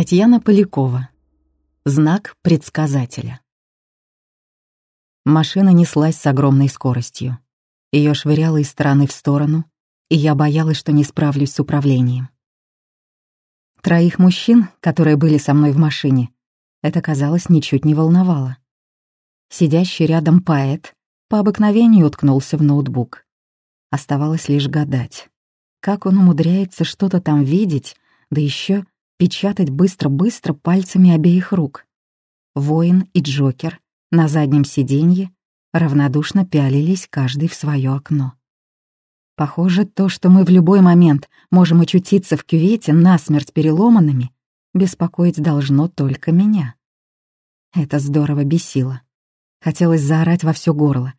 Татьяна Полякова. Знак предсказателя. Машина неслась с огромной скоростью. Ее швыряло из стороны в сторону, и я боялась, что не справлюсь с управлением. Троих мужчин, которые были со мной в машине, это, казалось, ничуть не волновало. Сидящий рядом поэт по обыкновению уткнулся в ноутбук. Оставалось лишь гадать, как он умудряется что-то там видеть, да еще печатать быстро-быстро пальцами обеих рук. Воин и Джокер на заднем сиденье равнодушно пялились каждый в свое окно. Похоже, то, что мы в любой момент можем очутиться в кювете насмерть переломанными, беспокоить должно только меня. Это здорово бесило. Хотелось заорать во все горло.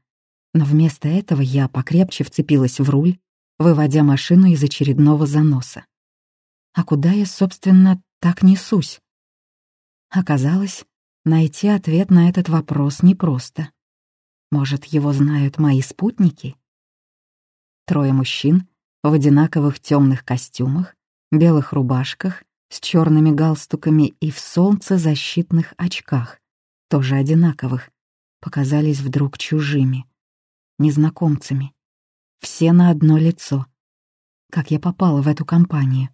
Но вместо этого я покрепче вцепилась в руль, выводя машину из очередного заноса. А куда я, собственно, так несусь? Оказалось, найти ответ на этот вопрос непросто. Может, его знают мои спутники? Трое мужчин в одинаковых темных костюмах, белых рубашках, с черными галстуками и в солнцезащитных очках, тоже одинаковых, показались вдруг чужими, незнакомцами. Все на одно лицо. Как я попала в эту компанию?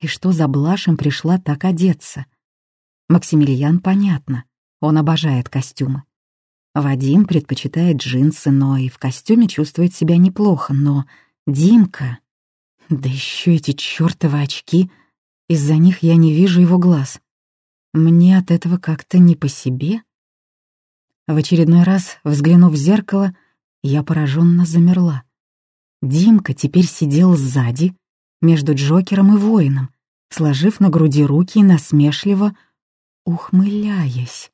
И что за блажем пришла так одеться? Максимилиан понятно, он обожает костюмы. Вадим предпочитает джинсы, но и в костюме чувствует себя неплохо, но Димка... Да еще эти чертовы очки, из-за них я не вижу его глаз. Мне от этого как-то не по себе. В очередной раз, взглянув в зеркало, я пораженно замерла. Димка теперь сидел сзади, между Джокером и воином, сложив на груди руки и насмешливо ухмыляясь.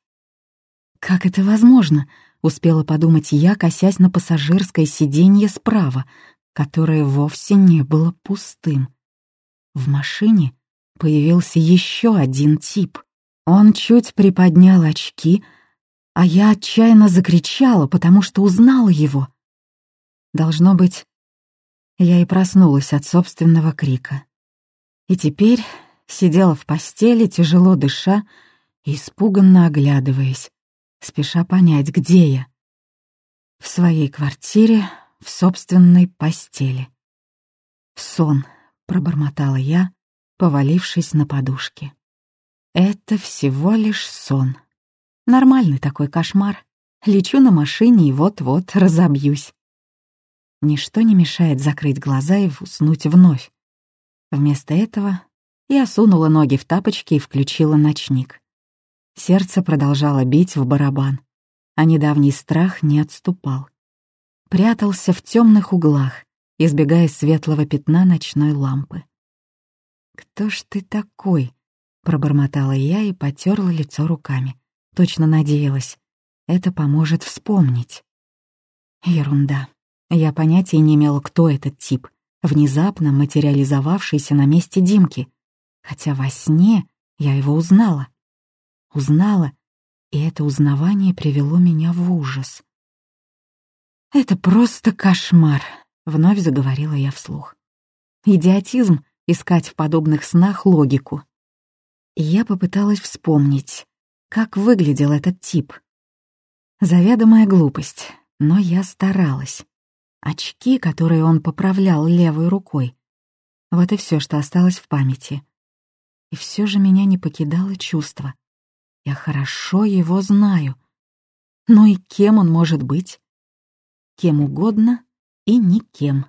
«Как это возможно?» — успела подумать я, косясь на пассажирское сиденье справа, которое вовсе не было пустым. В машине появился еще один тип. Он чуть приподнял очки, а я отчаянно закричала, потому что узнала его. Должно быть, я и проснулась от собственного крика. И теперь сидела в постели, тяжело дыша и испуганно оглядываясь, спеша понять, где я. В своей квартире, в собственной постели. «Сон», — пробормотала я, повалившись на подушке. «Это всего лишь сон. Нормальный такой кошмар. Лечу на машине и вот-вот разобьюсь. Ничто не мешает закрыть глаза и уснуть вновь. Вместо этого я сунула ноги в тапочки и включила ночник. Сердце продолжало бить в барабан, а недавний страх не отступал. Прятался в темных углах, избегая светлого пятна ночной лампы. «Кто ж ты такой?» — пробормотала я и потерла лицо руками. Точно надеялась. Это поможет вспомнить. Ерунда. Я понятия не имела, кто этот тип, внезапно материализовавшийся на месте Димки, хотя во сне я его узнала. Узнала, и это узнавание привело меня в ужас. «Это просто кошмар», — вновь заговорила я вслух. «Идиотизм — искать в подобных снах логику». Я попыталась вспомнить, как выглядел этот тип. Заведомая глупость, но я старалась очки, которые он поправлял левой рукой. Вот и все, что осталось в памяти. И все же меня не покидало чувство. Я хорошо его знаю. Но и кем он может быть? Кем угодно и никем.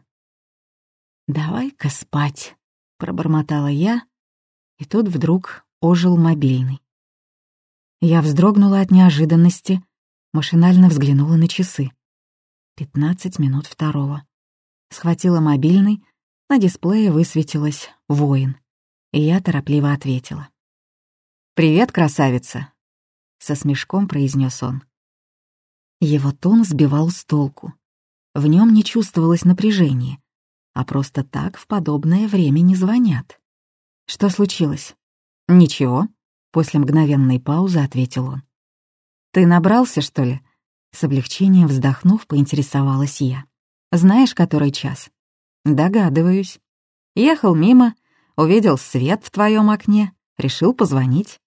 «Давай-ка спать», — пробормотала я, и тут вдруг ожил мобильный. Я вздрогнула от неожиданности, машинально взглянула на часы. Пятнадцать минут второго. Схватила мобильный, на дисплее высветилось «Воин», и я торопливо ответила. «Привет, красавица!» — со смешком произнес он. Его тон сбивал с толку. В нем не чувствовалось напряжения, а просто так в подобное время не звонят. «Что случилось?» «Ничего», — после мгновенной паузы ответил он. «Ты набрался, что ли?» С облегчением вздохнув, поинтересовалась я. «Знаешь, который час?» «Догадываюсь. Ехал мимо, увидел свет в твоем окне, Решил позвонить.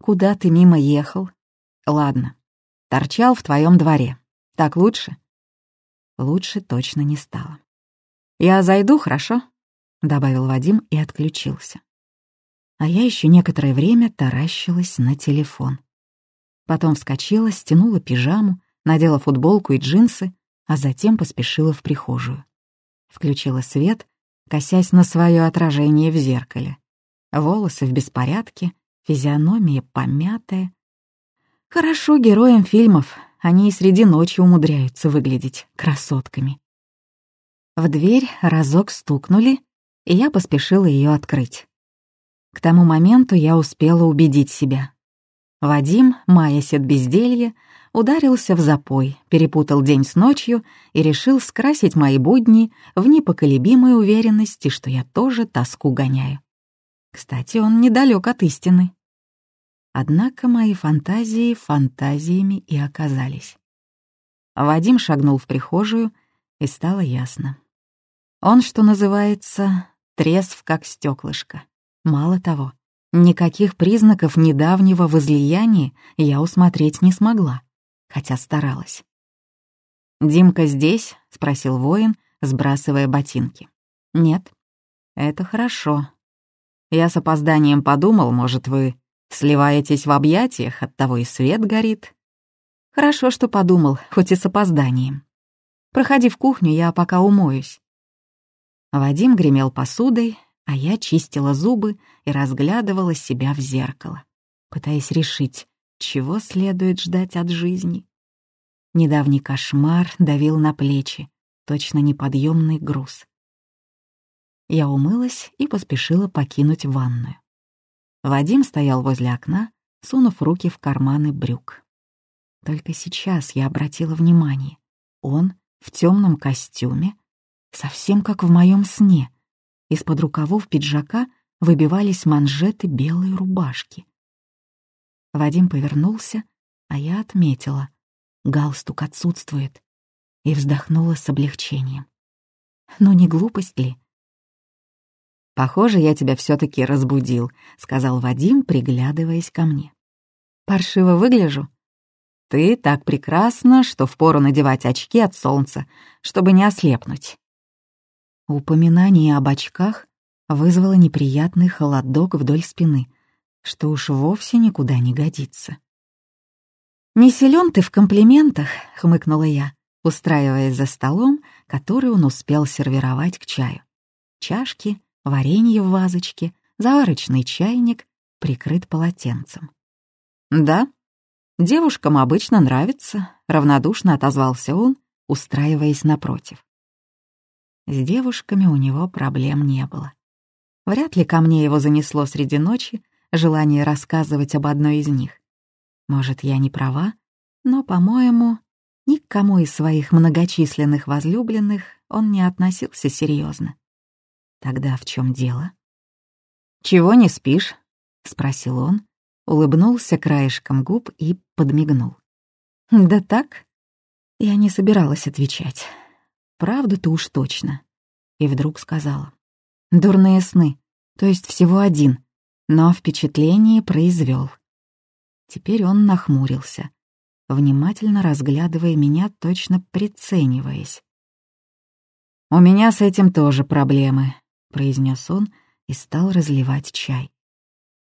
Куда ты мимо ехал? Ладно. Торчал в твоем дворе. Так лучше? Лучше точно не стало. «Я зайду, хорошо?» — добавил Вадим и отключился. А я еще некоторое время таращилась на телефон. Потом вскочила, стянула пижаму, надела футболку и джинсы, а затем поспешила в прихожую. Включила свет, косясь на свое отражение в зеркале. Волосы в беспорядке, физиономия помятая. Хорошо героям фильмов, они и среди ночи умудряются выглядеть красотками. В дверь разок стукнули, и я поспешила ее открыть. К тому моменту я успела убедить себя. Вадим, маясь от безделья, ударился в запой, перепутал день с ночью и решил скрасить мои будни в непоколебимой уверенности, что я тоже тоску гоняю. Кстати, он недалек от истины. Однако мои фантазии фантазиями и оказались. Вадим шагнул в прихожую, и стало ясно. Он, что называется, трезв как стеклышко. Мало того, никаких признаков недавнего возлияния я усмотреть не смогла, хотя старалась. «Димка здесь?» — спросил воин, сбрасывая ботинки. «Нет». «Это хорошо. Я с опозданием подумал, может, вы Сливаетесь в объятиях, оттого и свет горит. Хорошо, что подумал, хоть и с опозданием. Проходи в кухню, я пока умоюсь. Вадим гремел посудой, а я чистила зубы и разглядывала себя в зеркало, пытаясь решить, чего следует ждать от жизни. Недавний кошмар давил на плечи, точно неподъемный груз. Я умылась и поспешила покинуть ванную. Вадим стоял возле окна, сунув руки в карманы брюк. Только сейчас я обратила внимание. Он в темном костюме, совсем как в моем сне. Из-под рукавов пиджака выбивались манжеты белой рубашки. Вадим повернулся, а я отметила. Галстук отсутствует. И вздохнула с облегчением. Ну не глупость ли? «Похоже, я тебя все таки разбудил», — сказал Вадим, приглядываясь ко мне. «Паршиво выгляжу?» «Ты так прекрасна, что впору надевать очки от солнца, чтобы не ослепнуть». Упоминание об очках вызвало неприятный холодок вдоль спины, что уж вовсе никуда не годится. «Не силен ты в комплиментах», — хмыкнула я, устраиваясь за столом, который он успел сервировать к чаю. Чашки, варенье в вазочке, заварочный чайник прикрыт полотенцем. «Да, девушкам обычно нравится», — равнодушно отозвался он, устраиваясь напротив. С девушками у него проблем не было. Вряд ли ко мне его занесло среди ночи желание рассказывать об одной из них. Может, я не права, но, по-моему, ни к кому из своих многочисленных возлюбленных он не относился серьезно. Тогда в чем дело? «Чего не спишь?» — спросил он, улыбнулся краешком губ и подмигнул. «Да так?» Я не собиралась отвечать. Правду-то уж точно. И вдруг сказала. «Дурные сны, то есть всего один, но впечатление произвел. Теперь он нахмурился, внимательно разглядывая меня, точно прицениваясь. «У меня с этим тоже проблемы», — произнес он и стал разливать чай.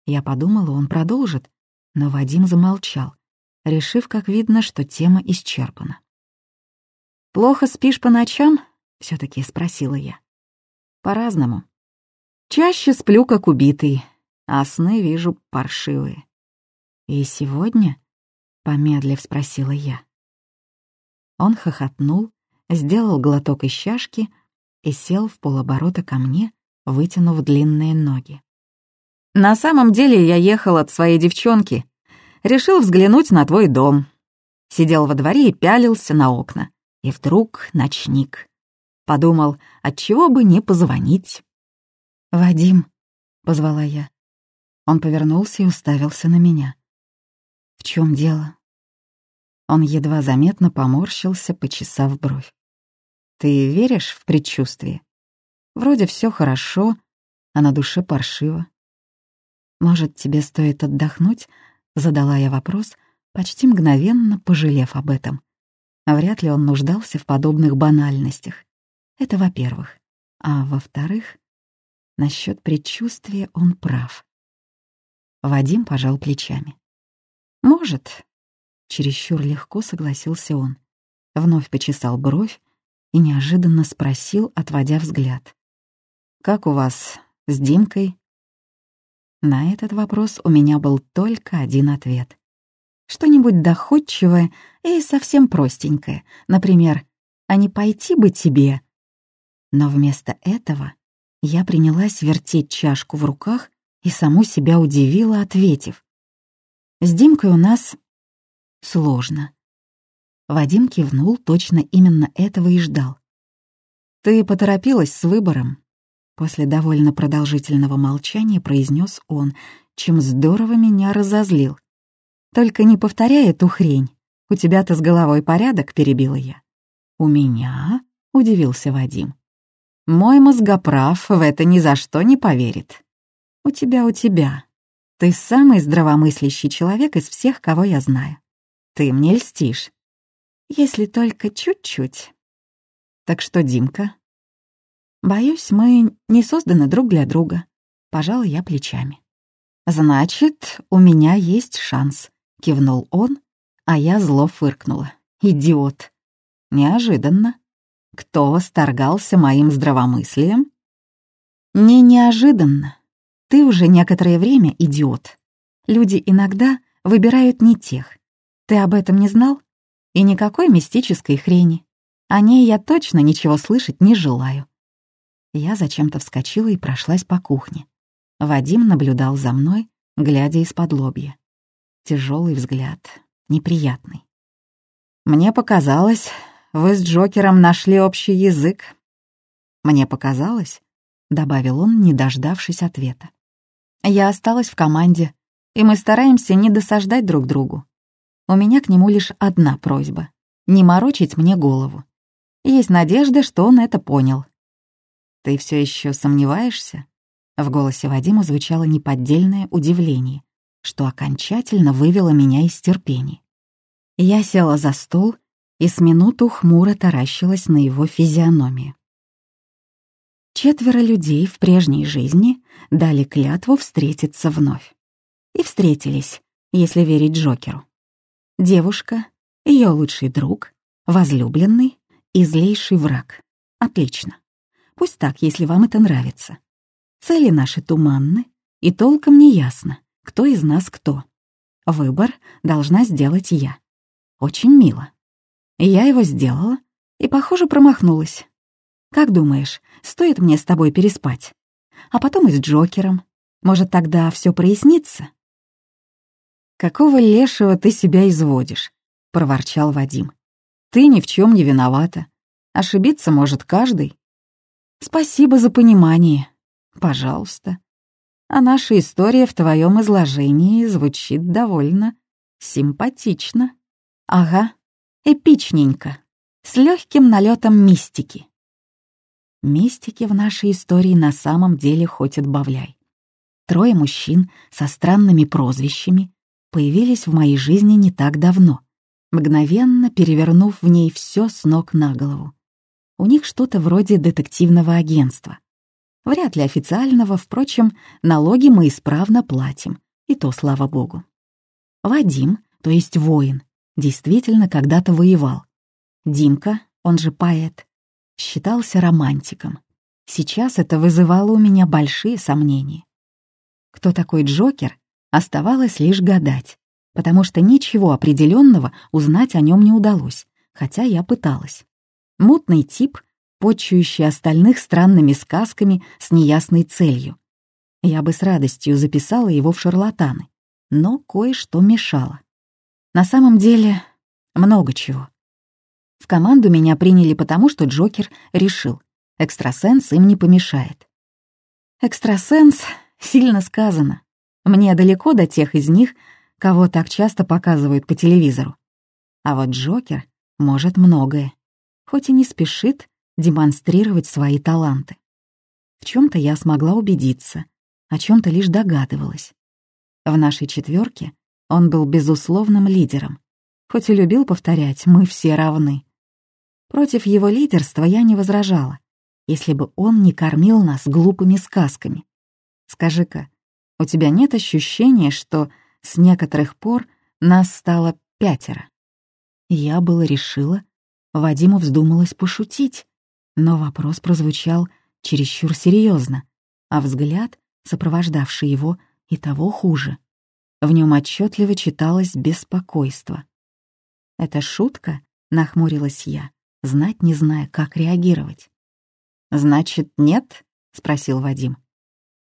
Я подумала, он продолжит, но Вадим замолчал, решив, как видно, что тема исчерпана. «Плохо спишь по ночам?» — все таки спросила я. «По-разному. Чаще сплю, как убитый, а сны вижу паршивые». «И сегодня?» — помедлив спросила я. Он хохотнул, сделал глоток из чашки — и сел в полоборота ко мне, вытянув длинные ноги. «На самом деле я ехал от своей девчонки. Решил взглянуть на твой дом. Сидел во дворе и пялился на окна. И вдруг ночник. Подумал, отчего бы не позвонить. «Вадим», — позвала я. Он повернулся и уставился на меня. «В чем дело?» Он едва заметно поморщился, почесав бровь. Ты веришь в предчувствие? Вроде все хорошо, а на душе паршиво. «Может, тебе стоит отдохнуть?» — задала я вопрос, почти мгновенно пожалев об этом. Вряд ли он нуждался в подобных банальностях. Это во-первых. А во-вторых, насчет предчувствия он прав. Вадим пожал плечами. «Может». Чересчур легко согласился он. Вновь почесал бровь и неожиданно спросил, отводя взгляд. «Как у вас с Димкой?» На этот вопрос у меня был только один ответ. Что-нибудь доходчивое и совсем простенькое. Например, «А не пойти бы тебе?» Но вместо этого я принялась вертеть чашку в руках и саму себя удивила, ответив. «С Димкой у нас сложно». Вадим кивнул, точно именно этого и ждал. «Ты поторопилась с выбором?» После довольно продолжительного молчания произнес он, чем здорово меня разозлил. «Только не повторяй эту хрень. У тебя-то с головой порядок», — перебила я. «У меня?» — удивился Вадим. «Мой мозгоправ в это ни за что не поверит. У тебя, у тебя. Ты самый здравомыслящий человек из всех, кого я знаю. Ты мне льстишь. Если только чуть-чуть. Так что, Димка, Боюсь, мы не созданы друг для друга. Пожал я плечами. Значит, у меня есть шанс, кивнул он, а я зло фыркнула. Идиот. Неожиданно. Кто восторгался моим здравомыслием? Не неожиданно. Ты уже некоторое время идиот. Люди иногда выбирают не тех. Ты об этом не знал? И никакой мистической хрени. О ней я точно ничего слышать не желаю. Я зачем-то вскочила и прошлась по кухне. Вадим наблюдал за мной, глядя из-под лобья. Тяжелый взгляд, неприятный. «Мне показалось, вы с Джокером нашли общий язык». «Мне показалось», — добавил он, не дождавшись ответа. «Я осталась в команде, и мы стараемся не досаждать друг другу. У меня к нему лишь одна просьба — не морочить мне голову. Есть надежда, что он это понял. «Ты все еще сомневаешься?» В голосе Вадима звучало неподдельное удивление, что окончательно вывело меня из терпения. Я села за стол и с минуту хмуро таращилась на его физиономию. Четверо людей в прежней жизни дали клятву встретиться вновь. И встретились, если верить Джокеру. Девушка, ее лучший друг, возлюбленный и злейший враг. Отлично. Пусть так, если вам это нравится. Цели наши туманны, и толком не ясно, кто из нас кто. Выбор должна сделать я. Очень мило. Я его сделала и, похоже, промахнулась. Как думаешь, стоит мне с тобой переспать? А потом и с Джокером. Может, тогда все прояснится? «Какого лешего ты себя изводишь?» — проворчал Вадим. «Ты ни в чем не виновата. Ошибиться может каждый. Спасибо за понимание. Пожалуйста. А наша история в твоем изложении звучит довольно симпатично. Ага, эпичненько, с легким налетом мистики. Мистики в нашей истории на самом деле хоть отбавляй. Трое мужчин со странными прозвищами появились в моей жизни не так давно, мгновенно перевернув в ней все с ног на голову. У них что-то вроде детективного агентства. Вряд ли официального, впрочем, налоги мы исправно платим, и то слава богу. Вадим, то есть воин, действительно когда-то воевал. Димка, он же поэт, считался романтиком. Сейчас это вызывало у меня большие сомнения. Кто такой Джокер, оставалось лишь гадать, потому что ничего определенного узнать о нем не удалось, хотя я пыталась. Мутный тип, почующий остальных странными сказками с неясной целью. Я бы с радостью записала его в шарлатаны, но кое-что мешало. На самом деле, много чего. В команду меня приняли потому, что Джокер решил, экстрасенс им не помешает. Экстрасенс сильно сказано. Мне далеко до тех из них, кого так часто показывают по телевизору. А вот Джокер может многое хоть и не спешит демонстрировать свои таланты. В чем то я смогла убедиться, о чем то лишь догадывалась. В нашей четверке он был безусловным лидером, хоть и любил повторять «мы все равны». Против его лидерства я не возражала, если бы он не кормил нас глупыми сказками. Скажи-ка, у тебя нет ощущения, что с некоторых пор нас стало пятеро? Я было решила, Вадиму вздумалось пошутить, но вопрос прозвучал чересчур серьезно, а взгляд, сопровождавший его, и того хуже. В нем отчетливо читалось беспокойство. «Это шутка?» — нахмурилась я, знать не зная, как реагировать. «Значит, нет?» — спросил Вадим.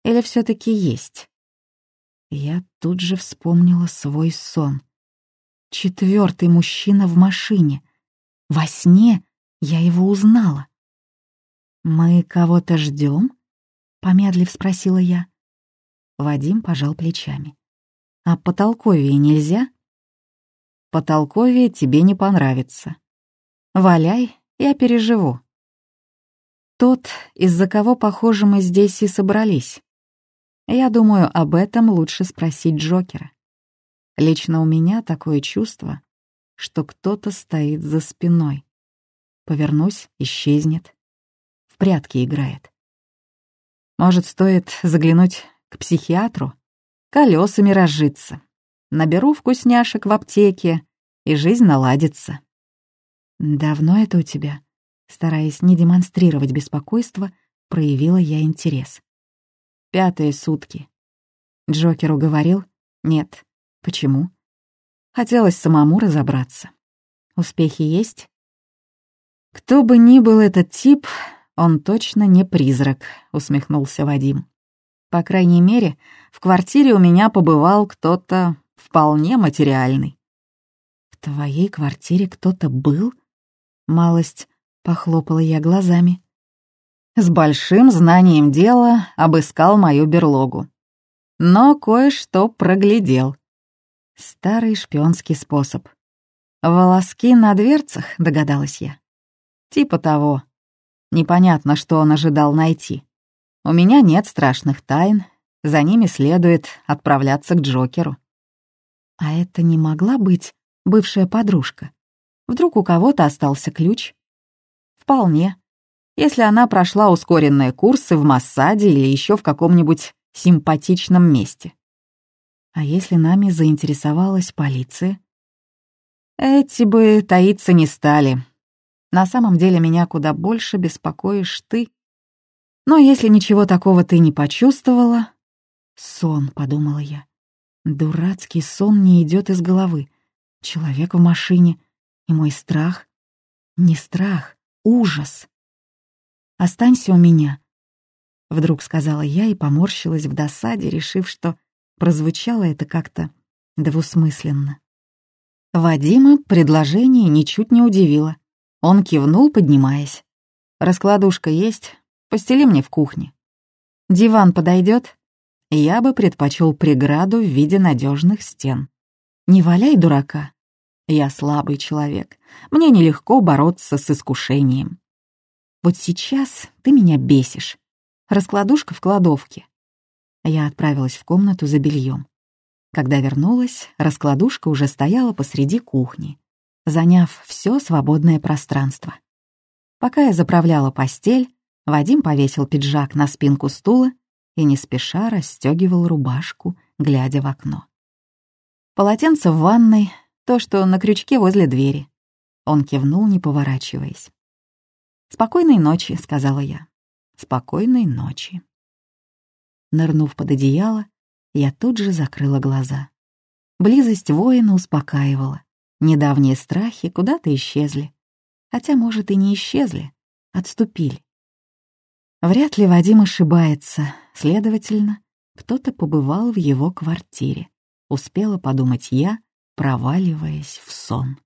«Или все таки есть?» Я тут же вспомнила свой сон. Четвертый мужчина в машине. Во сне я его узнала. «Мы кого-то ждем? помедлив спросила я. Вадим пожал плечами. «А потолковее нельзя?» «Потолковее тебе не понравится. Валяй, я переживу». Тот, из-за кого, похоже, мы здесь и собрались. Я думаю, об этом лучше спросить Джокера. Лично у меня такое чувство, что кто-то стоит за спиной. Повернусь — исчезнет. В прятки играет. Может, стоит заглянуть к психиатру? Колесами разжиться. Наберу вкусняшек в аптеке, и жизнь наладится. «Давно это у тебя?» Стараясь не демонстрировать беспокойство, проявила я интерес. «Пятые сутки». Джокеру говорил «нет». Почему? Хотелось самому разобраться. Успехи есть? Кто бы ни был этот тип, он точно не призрак, усмехнулся Вадим. По крайней мере, в квартире у меня побывал кто-то вполне материальный. В твоей квартире кто-то был? Малость похлопала я глазами. С большим знанием дела обыскал мою берлогу. Но кое-что проглядел. Старый шпионский способ. «Волоски на дверцах», — догадалась я. «Типа того. Непонятно, что он ожидал найти. У меня нет страшных тайн, за ними следует отправляться к Джокеру». А это не могла быть бывшая подружка? Вдруг у кого-то остался ключ? Вполне. Если она прошла ускоренные курсы в Массаде или еще в каком-нибудь симпатичном месте. А если нами заинтересовалась полиция? Эти бы таиться не стали. На самом деле меня куда больше беспокоишь ты. Но если ничего такого ты не почувствовала... Сон, подумала я. Дурацкий сон не идет из головы. Человек в машине. И мой страх. Не страх, ужас. «Останься у меня», — вдруг сказала я и поморщилась в досаде, решив, что Прозвучало это как-то двусмысленно. Вадима предложение ничуть не удивило. Он кивнул, поднимаясь. «Раскладушка есть? Постели мне в кухне. Диван подойдет? Я бы предпочел преграду в виде надежных стен. Не валяй дурака. Я слабый человек. Мне нелегко бороться с искушением. Вот сейчас ты меня бесишь. Раскладушка в кладовке. Я отправилась в комнату за бельем. Когда вернулась, раскладушка уже стояла посреди кухни, заняв все свободное пространство. Пока я заправляла постель, Вадим повесил пиджак на спинку стула и не спеша расстегивал рубашку, глядя в окно. Полотенце в ванной, то, что на крючке возле двери. Он кивнул, не поворачиваясь. «Спокойной ночи», — сказала я. «Спокойной ночи». Нырнув под одеяло, я тут же закрыла глаза. Близость воина успокаивала. Недавние страхи куда-то исчезли. Хотя, может, и не исчезли, отступили. Вряд ли Вадим ошибается, следовательно, кто-то побывал в его квартире. Успела подумать я, проваливаясь в сон.